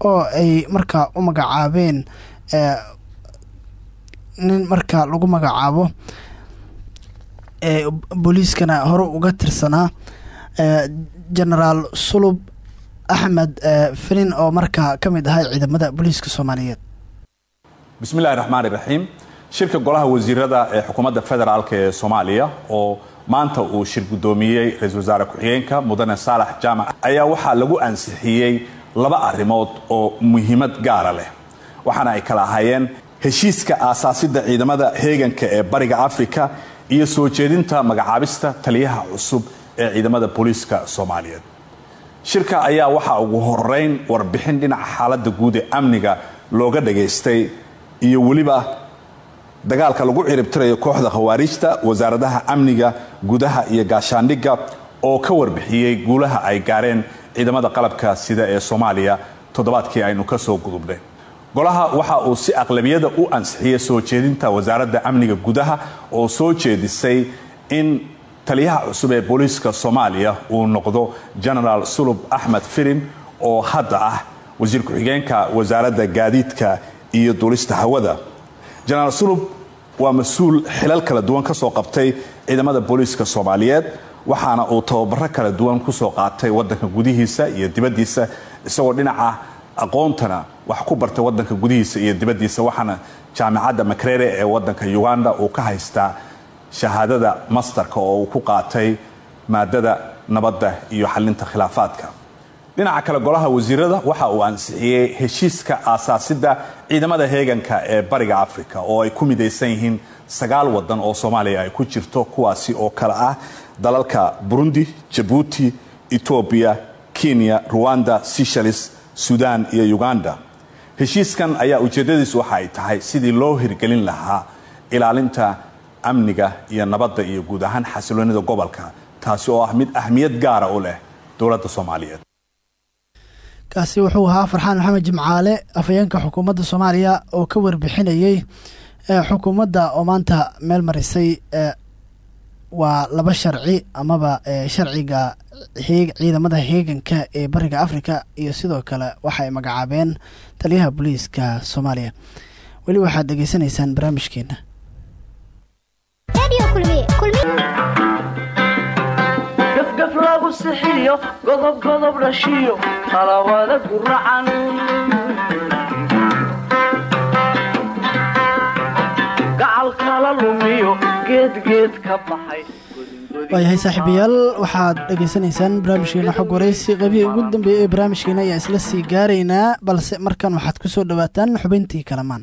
oo ay markaa u magacaabeen nin markaa lagu magacaabo booliiskana hore uga tirsanaa genaraal sulub axmed filin oo markaa ka mid ahaa ciidamada booliiska soomaaliyeed bismillahi raxmaan iraxiim shirka golaha wasiirada ee xukuumadda federaalk ee soomaaliya oo maanta uu shir guddoomiyey ra'iisul wasaare ku-xigeenka mudane saalax jaamac ayaa waxaa lagu ansixiyey laba arrimood oo muhiimad gaara leh. Waxaana ay kala ahaayeen heshiiska aasaasidda ciidamada heeganka ee bariga afrika iyo soo jeedinta magacaabista taliyaha cusub ee ciidamada booliiska soomaaliyeed. Shirka ayaa waxaa ugu horeyn warbixin dhinaca xaaladda guud ee amniga looga dhagaystay iyo weliba dagaalka lagu ciribtirayo kooxda khawaariijta wasaaradaha amniga gudaha iyo gaashaandhigga oo ka warbixiyey guulaha ay gaareen ciidamada qalabka sida ee soomaaliya toddobaadkii aynu ka soo gudubnay. Golaha waxa uu si aqlabiyada u ansixiyey soo jeedinta wasaaradda amniga gudaha oo soo jeedisay in taliyaha cusub ee booliiska soomaaliya uu noqdo genaraal sulub axmed firin oo hadda ah wasiir ku-xigeenka wasaaradda gaadiidka iyo duulista hawada. Genaraal sulub waa mas'uul xilal kala duwan ka soo qabtay ciidamada booliiska soomaaliyeed waxaana uu tababaro kala duwan ku soo qaatay wadanka gudihiisa iyo dibaddiisa isagoo dhinaca aqoontana wax ku bartay wadanka gudihiisa iyo dibaddiisa waxaana jaamicadda makrere ee wadanka uganda uu ka haystaa shahaadada masterka oo uu ku qaatay maadada nabadda iyo xalinta khilaafaadka dhinaca kale golaha wasiirada waxa uu ansixiyey heshiiska aasaasidda ciidamada heeganka ee bariga africa oo ay ku midaysan yihiin sagaal wadan oo soomaaliya ay ku jirto kuwaasi oo kale ah dalalka burundi jabuuti etoobiya kenya ruwanda seychelles sudan iyo uganda. Heshiiskan ayaa ujeedadiisu waxa ay tahay sidii loo hirgelin lahaa ilaalinta amniga iyo nabadda iyo guud ahaan xasiloonida gobolka taasi oo ah mid ahmiyad gaara u leh dowladda soomaaliyeed kaasi wuxuu ahaa farxaan maxamed jimcaale afhayeenka xukuumadda soomaaliya oo ka warbixinayey xukuumadda oo maanta meel marisay waa laba sharci amaba sharciga ciidamada heeganka ee bariga africa iyo sidoo kale waxa magacaabeen taliyaha booliiska soomaaliya. Weli waxaad dhegeysanaysaan barnaamijkeena gafgaf lagu sixiyo godob godob dhashiyo qalawada guracan gacal kala lumiyo geedgeed ka baxay waayahay saaxiibayaal waxaad dhegeysanaysaan barnaamijkeena xog waraysi qaybihii ugu dambeeyey ee barnaamijkeena ayaa isla sii gaaraynaa balse markan waxaad ku soo dhowaataan xubintii kalamaan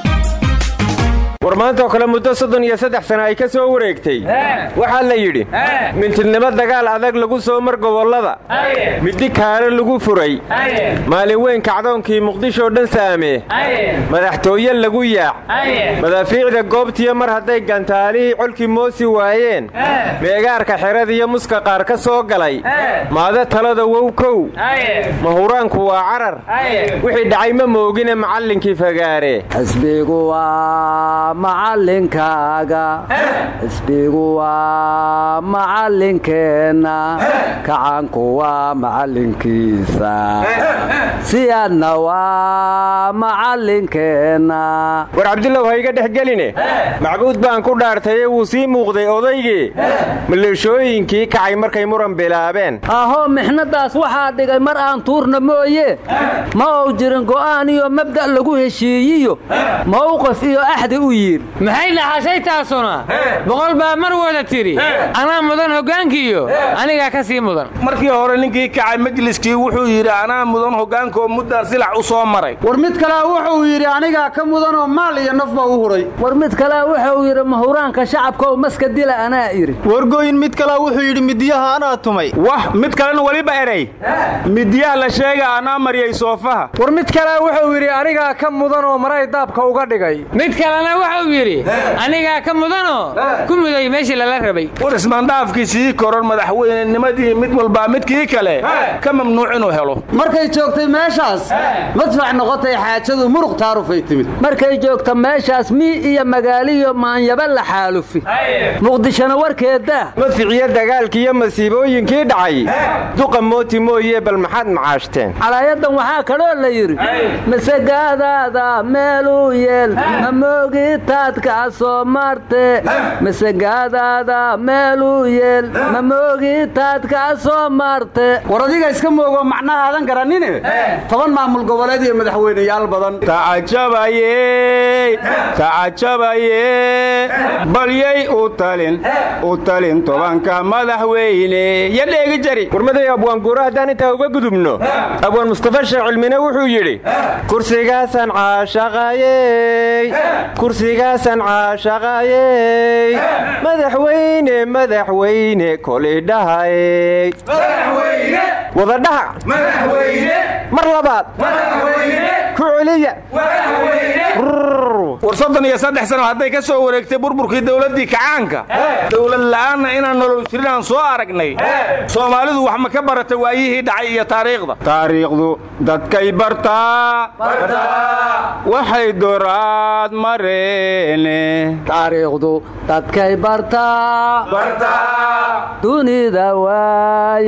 war maantaoo kale muddo soddon iyo saddex sana ay ka soo wareegtay. Waxaa la yidhi mintidnimo dagaal adag lagu soo mar gobollada middi kaare lagu furay. Maalin weyn kacdoonkii muqdishoo dhan saamee madaxtooye lagu yaac. Madaafiicda goobtiyo mar hadday gantaalihii colkii moosi waayeen. Meegaarka xeradiyo muska qaar ka soo galay. Maada talada wow kow. Mahuraanku waa carar. Wixii dhacay ma moogine macallinkii fagaare macalinkaaga isbigu waa macalinkeenna kacaanku waa macalinkiisa siyaadna waa macalinkeenna war cabdullow hayga dhex geline macbuud baan ku dhaartaye wuu sii muuqday odaygii. Maleeshooyinkii kacay markay muran bilaabeen. Ahoo mixnadaas waxaa dhigay mar aan tuurna mooye. Ma ou jirin go'aan iyo mabda' lagu heshiiyiyo. Mawqif iyo axdi u yidhi maxay dhaxashay taasuna? Boqol baa mar wada tidhi anaa mudan hoggaankiiyo anigaa ka sii mudan. Markii hore ninkii kacay majliskii wuxuu yidhi anaa mudan hoggaankaoo muddaan silac u soo maray. War mid kalea wuxuu yidhi anigaa ka mudanoo maal iyo nafba u huray. War mid kalea wuxuu yidhi mahuraanka shacabkaoo maska dila anaa idhi wargooyin mid kalea wuxuu yidhi midyaha anaa tumay. Wah mid kalena weliba erey midyaha la sheega anaa mariyay soofaha. War mid kalea wuxuu yidhi anigaa ka mudanoo maray daabka uga dhigay. Mid kalena wuxuu yidhi anigaa ka mudanoo ku muday meeshii lala rabay. War ismaandhaafkii sii koran madaxweynenimadii mid walbaa midkii kale ka mamnuuc inuu helo. Markay joogtay meeshaas madfac noqotay xaajadu muruq taarufay timid. Markay joogta meeshaas mii iyo magaaliyo maanyaba la xaalufi. Muqdishona warkeedda. Madficiyo dagaalkiiyo masiibooyinkii dhacay. Duqa mooti mooye bal maxaad macaashteen? Calaayadan waxaa kaloo la yidhi masagaadaada meeluu yeel ma moogitaadkaa soo marte masagaadaada meel meeluu yeel ma moogi taad kaa soo marte war adiga iska moogo macnaha aadan garanine? Toban maamul goboleed iyo madaxweyneyaal badan. Tacajabaye tacajabaye balyay u talin u talin tobanka madaxweyne. Ya dheegi jari. Warmaday abwaanguura haddaan intaa uga gudubno? Abwaan mustafa sheekh cilmine wuxuu yidhi kursigaasaan caashaqayey kursigaasaan caashaqayey madaxweyne madaxweyne kolidhahayey wadadhaha mar labaad. Ku celiya war soddon iyo saddex sano hadday ka soo wareegtay burburkii dowladdii kacaanka. Dowlad la'aanna inaan nolol jirin aan soo aragnay. Soomaalidu wax ma ka barata waayihii dhacay iyo taariikhda? Taariikhdu dadkay bartaa waxay dooraad mareene. Taariikhdu dadkay bartaa dunida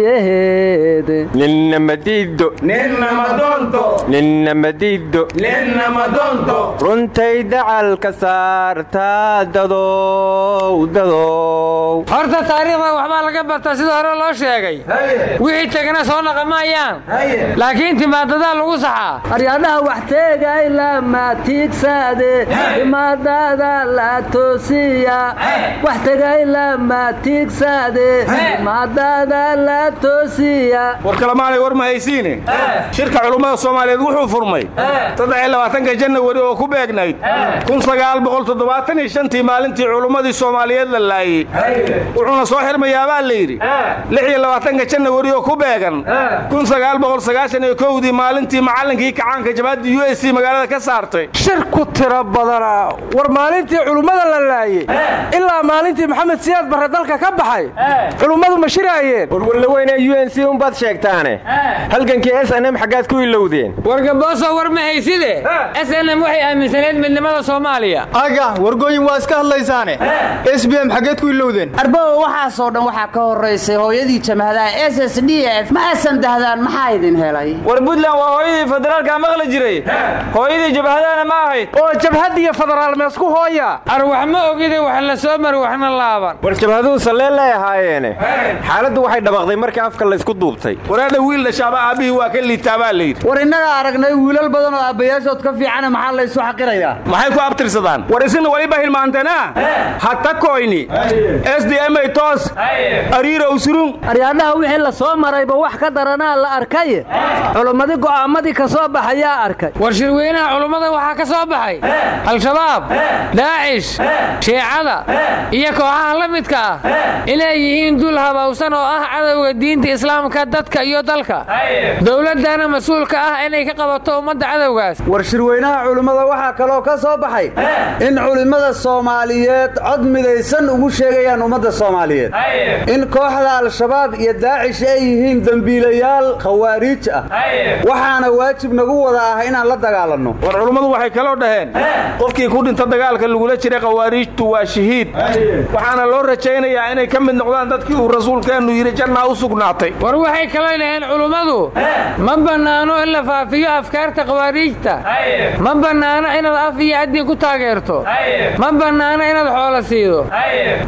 waayaheed ninna madiido ninna madoonto ninna madiido ninna madoonto runtay dacalka saartaa dadow dadow horta taariikhda waxbaa laga bartaa sida hore loo sheegay. Wixii tegana soo naqamayaan laakiin timaadadaa lagu saxaa. Aryaadhaha wax teegay lama tiigsaade. Timaadada la toosiya. Wax tegay lama tiigsaade. Timaadada la toosiya. War kalamaanay war ma haysiine? Shirka culummada soomaaliyeed wuxuu furmay. Saddex janawari oo ku beegnayd tii maalintii culummadii soomaaliyeed la laayey wuxuuna soo xirmayaa baa la yidhi. Janawari oo ku beegan. Dii maalintii macallinkii kacaanka jabhadda u s c magaalada ka saartay. Shir ku tiro badana. War maalintii culummada la laayey ilaa maalintii maxamed siyaad barre dalka ka baxay. Culummadu ma shiraayeen. Warwarla weyne u n c unbaad sheegtaane. Halgankii s n m xaggaad ku ilowdeen wargabooso war ma hayside s n m waxay aaminsaneed midnimada soomaaliya aga wargooyin waa iska hadlaysaane. S b m xaggeed ku ilowdeen. Arbowa waxaasoo dhan waxaa ka horraysay hooyadii jamhadaha s s d f. Ma asan dahdaan maxaa idin helay. War buntland waa hooyadii federaalka maqli jiray. Hooyadii jabhadana ma ahayd. Oo jabhad iyo federaal meesku hooya. Arwax ma ogide wax la soo mari waxna laaban. War jabhaduhu salleen lay ahaayeene xaaladdu waxay dhabaqday markii afka laysku duubtay. Waraadha wiil dhashaaba aabbihii waa ka liitaa baa layidhi war innagaa aragnay wiilal badan oo aabbayaashood ka fiicana maxaa laysu xaqirayaa maxay ku abtirsadaan. War isina waliba hilmaanteena hata koyni s d m toos. Ariira usurun aryaadhaha wixii la soo marayba wax ka daranaa la arkay. Culummadi go'aamadii ka soo baxayaa arkay. War shirweynaha culummada waxaa ka soo baxay. Al-shabaab daacish shiicada iyo kooxaha la midka ah. Inay yihiin dul habawsan oo ah cadowga diinta islaamka dadka iyo dalka. Dowladdana mas'uulka ah inay ka qabato ummadda cadowgaas. War shirweynaha culimmada waxaa kaloo ka soo baxay. In culimmada soomaaliyeed cod midaysan ugu sheegayaan ummadda soomaaliyeed. In kooxda al-shabaab iyo daacish ay yihiin dembiilayaal khawaariij ah. Waxaana waajib nagu wada ah inaan la dagaalanno. War culummadu waxay kaloo dhaheen qofkii ku dhinta dagaalka lagula jiray khawaariijtu waa shahiid. Waxaana loo rajaynayaa inay ka mid noqdaan dadkii uu rasuulkeennu yidhi jannaa u sugnaatay. War waxay kaloo dhaheen culummadu ma bannaano in la faafiyo afkaarta khawaariijta. Ma bannaano inaad af iyo addin ku taageerto. Ma bannaano inaad xoolo siido.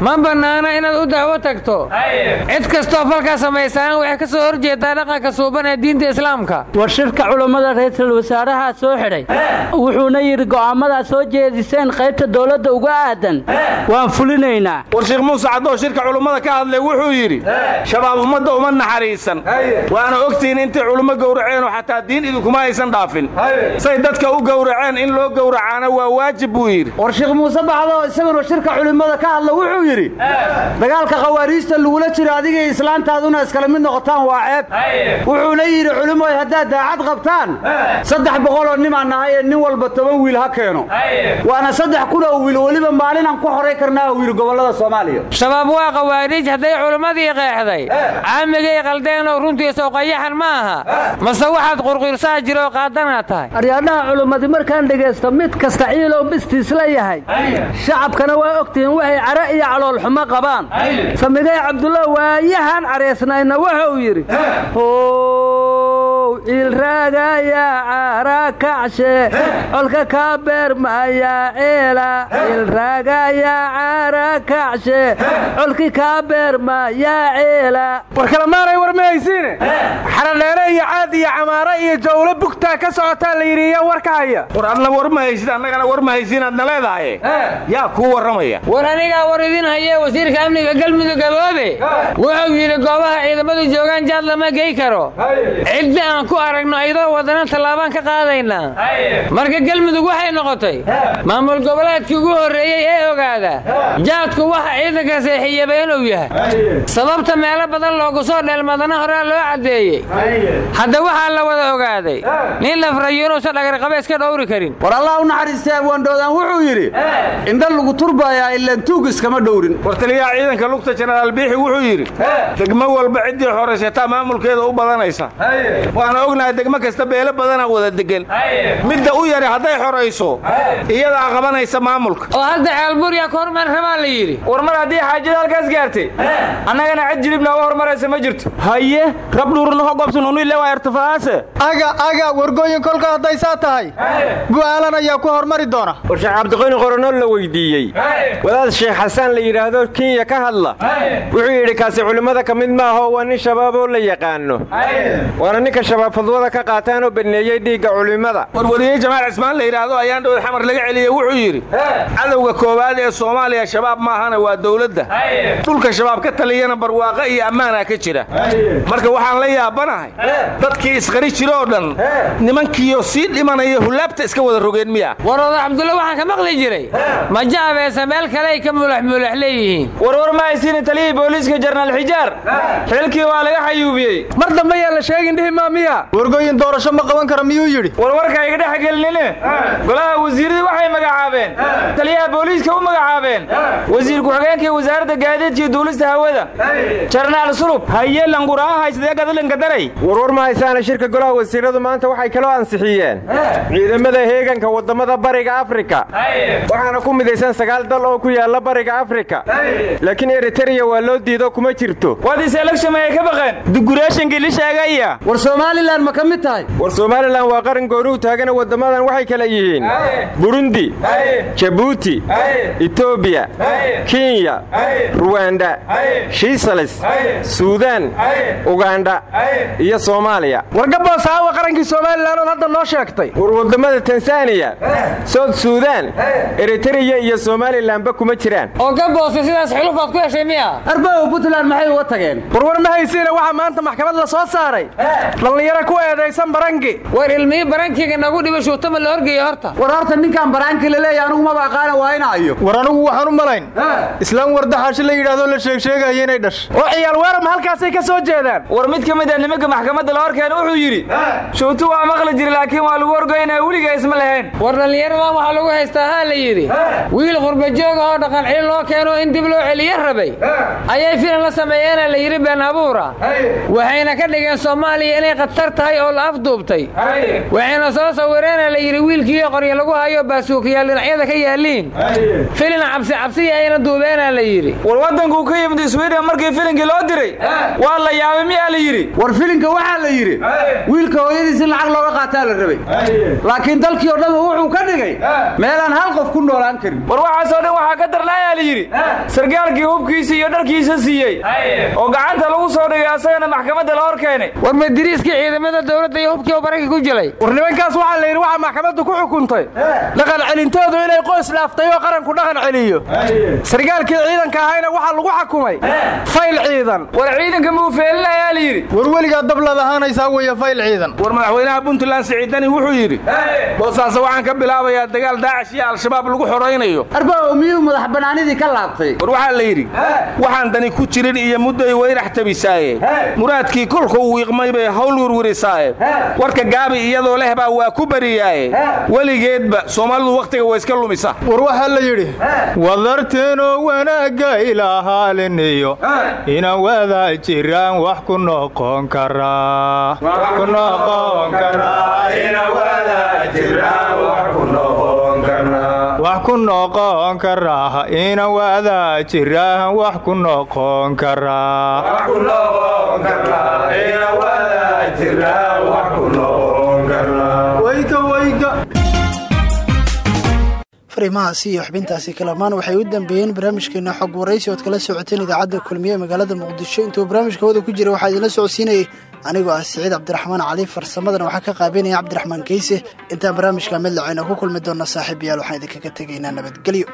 Ma bannaano inaad u dacwo tagto. Cid kastoo falkaa samaysaan waxay ka soo horjeedaa dhaqanka suuban ee diinta islaamka. War shirka culummada ra'iisul wasaaraha soo xidhay. Wuxuuna yidhi go'aamadaad soo jeediseen qaybta dowladda uga aadan. Waan fulinaynaa. War sheekh muuse caddoo shirka culummada ka hadlay wuxuu yidhi shabaab ummadda uma naxariisan. Waana ogtihiin intay culummo gowraceenoo xataa diin idinkuma aysan dhaafin. Say dadka u gowraceen in loo gowracaana waa waajib buu yidhi. War sheekh muuse baxdo isaguna shirka culimmada ka hadla wuxuu yidhi dagaalka khawaariijta lagula jiro adigii islaantaaduna iskala mid noqotaan waa ceeb. Wuxuuna yidhi culimoy haddaad daacad qabtaan saddex boqoloo nimaan nahay ee nin walba toban wiil ha keeno. Waana saddex kun oo wiil weliba maalinaan ku xoray karnaa wiil gobollada soomaaliya. Shabaab waa khawaariij hadday culimmadii qeexday caamigay qaldeenoo runtii sooqayaxan ma aha. Mase waxaad qurqirsaa jiroo qaadanaa tahay. Aryaadhaha culummadi markaan dhegaysto mid kasta ciilow bistiis la yahay. Shacabkana waa ogtihiin waxay care iyo caloolxumo qabaan. Samigay cabdulla waayahan caraysnayna wuxuu yidhi ciilraagaya caara kacshe colka kaa beermaya ceela ciilraagaya caara kacshe colki kaa beermaya ceela war kalemaanay war ma haysiine xaradheere iyo caad iyo camaare iyo jawlo bugtaa ka socotaa la yidhi yaa war ka haya. War adna war ma haysid annagana war ma haysiin aadna leedahay yaa kuu warramaya. War anigaa war idin haye wasiirka amniga galmudug gaboobe. Wuxuu yidhi goobaha ciidamadu joogaan jaad lama gey karo. Ciddi aan ku aragno ayadoo wadana tallaabaan ka qaadaynaa marka galmudug waxay noqotay maamul goboleedkii ugu horreeyey ee ogaada jaadku waxa ciidanka seexiyaba inuu yahay. Sababta meelo badan loogu soo dheelmadana horaa loo caddeeyey. Hadda waxaa la wada ogaaday nin lafrayo inuusan dhagarqabe iska dhowri karin. War allah u naxariistay abwaandhoodaan wuxuu yidhi indha lagu turbayaa ilaan tuug iskama dhowrin. War taliyaha ciidanka lugta jenaraal biixi wuxuu yidhi degmo walba ciddii horaysataa maamulkeeda u badanaysa waana ognahay degmo kasta beelo badanaa wada degan midda u yari hadday xorayso iyadaa qabanaysa maamulka. Oo hadda ceelbuuryaa ka hormar rabaa la yidhi war mar haddii xaajada halkaas gaartay annagana cid jilib nooga hormaraysa ma jirto. Haye rabdhuurnahoqobsununilewaertafaase aga aga wargooyin kolka hadday saa tahay. Bu'aalan ayaa ku hormari doona. War sheekh cabdiqayni la weydiiyey. Wadaad sheekh xasaan la yidhaahdo kenya ka hadla. Wuxuu yidhi kaasi culimmada ka mid maaho waa nin shabaaboo la yaqaano. Waana ninka shabaab fadwada ka qaataanoo baneeyey dhiigga culimmada. Warwariye jamaal cismaan la yidhaahdo ayaan dhowr xamar laga celiyey wuxuu yidhi cadowga koowaad ee soomaaliya shabaab maahana waa dowladda. Dhulka shabaab ka taliyana barwaaqo iyo ammaanaa ka jira. Marka waxaan la yaabanahay dadkii isqari jira oo dhan nimankiiyo sii dhimanaya hullaabta iska wada rogeen miya. Warooda cabdulle waxaan ka maqli jiray. Maja abeese meel kale ay ka mulaxmulax leeyihiin? Warwar ma haysiina taliyihii booliiska jarnaal xijaar. Xilkii waa laga xayuubiyey. Mar dambe yaa la sheegin dhihi miya wargooyin doorasho ma qaban kara miyuu yidhi? Warwarka iga dhex gelinine golaha wasiiradii waxay magacaabeen. Taliyaha booliiska u magacaabeen. Wasiir ku-xigeenkii wasaaradda gaadiidkii duulista hawada. Jarnaal sulub haye languraaha haysadee gadalinka daray? Warwar ma haysaana shirka golaha wasiiradu maanta waxay kaloo ansixiyeen. Ciidamada heeganka waddamada bariga afrika. Waxaana ku midaysan sagaal dal oo ku yaalla bariga afrika. Laakiin eritereya waa loo diido kuma jirto. Waadis election ay ka baqeen? Duguraashankii la sheegaya war somalilan ma ka mid tahay? War somalilan waa qaran gooni u taagana waddamadan waxay kala yihiin burundi jabuuti etoobiya kenya ruwanda shiisales suudaan ugandha iyo soomaaliya. Wargaboos aawa qarankii somalilan ood hadda noo sheegtay. War waddamada tansaaniya sood suudaan eritereya iyo somalilanba kuma jiraan. Oo gaboose sidaas xulufaad ku heshay miya? Arbaw puntland maxay uga tageen? Warwar ma haysiina waxaa maanta maxkamad la soo saaray dhallinyaro ku eedaysan barangi war ilmihii barankiga nagu dhiba shuutama la horgeeya horta. War horta ninkaan baraanki la leeya anugu maba aqaana waa inaayo war anugu waxaan u malayn islaam wardaxaashi la yidhaahdo la sheegsheegaya inay dhash oo ciyaal weeram halkaasay ka soo jeedaan. War mid ka mid a nimanka maxkamadda la horkeena wuxuu yidhi shuutu waa maqli jira laakiin waa lagu horgoynaya weliga isma lahayn. War dhallinyaradan waxaa lagu haystaa haa la yidhi. Wiil qurbajoog oo dhaqan cili loo keeno in dib loo celiyo rabay. Ayay filan la sameeyeena la yidhi been abuura. Waxayna ka dhigeen soomaaliya inay khatar tahay oo la afduubtay waxayna soo sawireena la yidhi wiilkiiyo qoryo lagu hayo baasuukiyaal dhinacyada ka yaaliin. Filin cabsi cabsiya ayna duubeena la yidhi. War waddankuu ka yimid sweden markii filinkii loo diray waa la yaabay miyaa la yidhi? War filinka waxaa la yidhi wiilka hooyadiis in lacag looga qaataa la rabay. Laakiin dalkii oo dhanba wuxuu ka dhigay meelaan hal qof ku noolaan karin. War waxaasoo dhan waxaa ka darnaayaa la yidhi. Sargaalkii hubkiisa iyo dharkiisa siiyey. Oo gacanta lagu soo dhigay asagana maxkamadda la hor keenay ciidamada dowladda iyo hubkii oo baranki ku jilay war nimankaas waxaa la yidhi waxaa maxkamaddu ku xukuntay. Dhaqan celintoodu inay qoys dhaaftay oo qaranku dhaqan celiyo. Sargaalkii ciidanka ahayna waxaa lagu xakumay fayl ciidan. War ciidanka muu feelinayaa la yidhi. War weligaa dablaad ahaanaysaa weeye fayl ciidan. War madaxweynaha puntland siciidani wuxuu yidhi boosaaso waxaan ka bilaabayaa dagaal daacish iyo al-shabaab lagu xoraynayo. Arbaw miyuu madax bannaanidii ka laabtay? War waxaa la yidhi waxaan dani ku jirin iyo mudday weynax tabisaaye. Muraadkii kolkuu wiiqmay bay hawl wirwirisaaye warka gaabi iyadoo leh baa waa ku bariyaaye weligeedba soomaalidu wakhtiga way iska lumisa. War waxaa la yidhi wadarteenoo wanaagga ilaahaaliniyo inaan wadaa jiraan wax ku noqon karaa wax ku noqon karaa inaan wadaa jiraan wax ku noqon karaa fariimahaasi iyo xubintaasi kalamaan waxay u dambeeyeen barnaamijkeena xog waraysi ood kala socoteen idaacadda kulmiye ee magaalada muqdisho. Intuu barnaamijka hawada ku jira waxaa idinla socodsiinayay anigoo ah siciid cabdiraxmaan cali farsamadana waxaa ka qaabeynaya cabdiraxmaan keyse intaan barnaamijka mid lacayna ku kulmi doona saaxiibayaal waxaan idinkaga tegaynaa nabadgelyo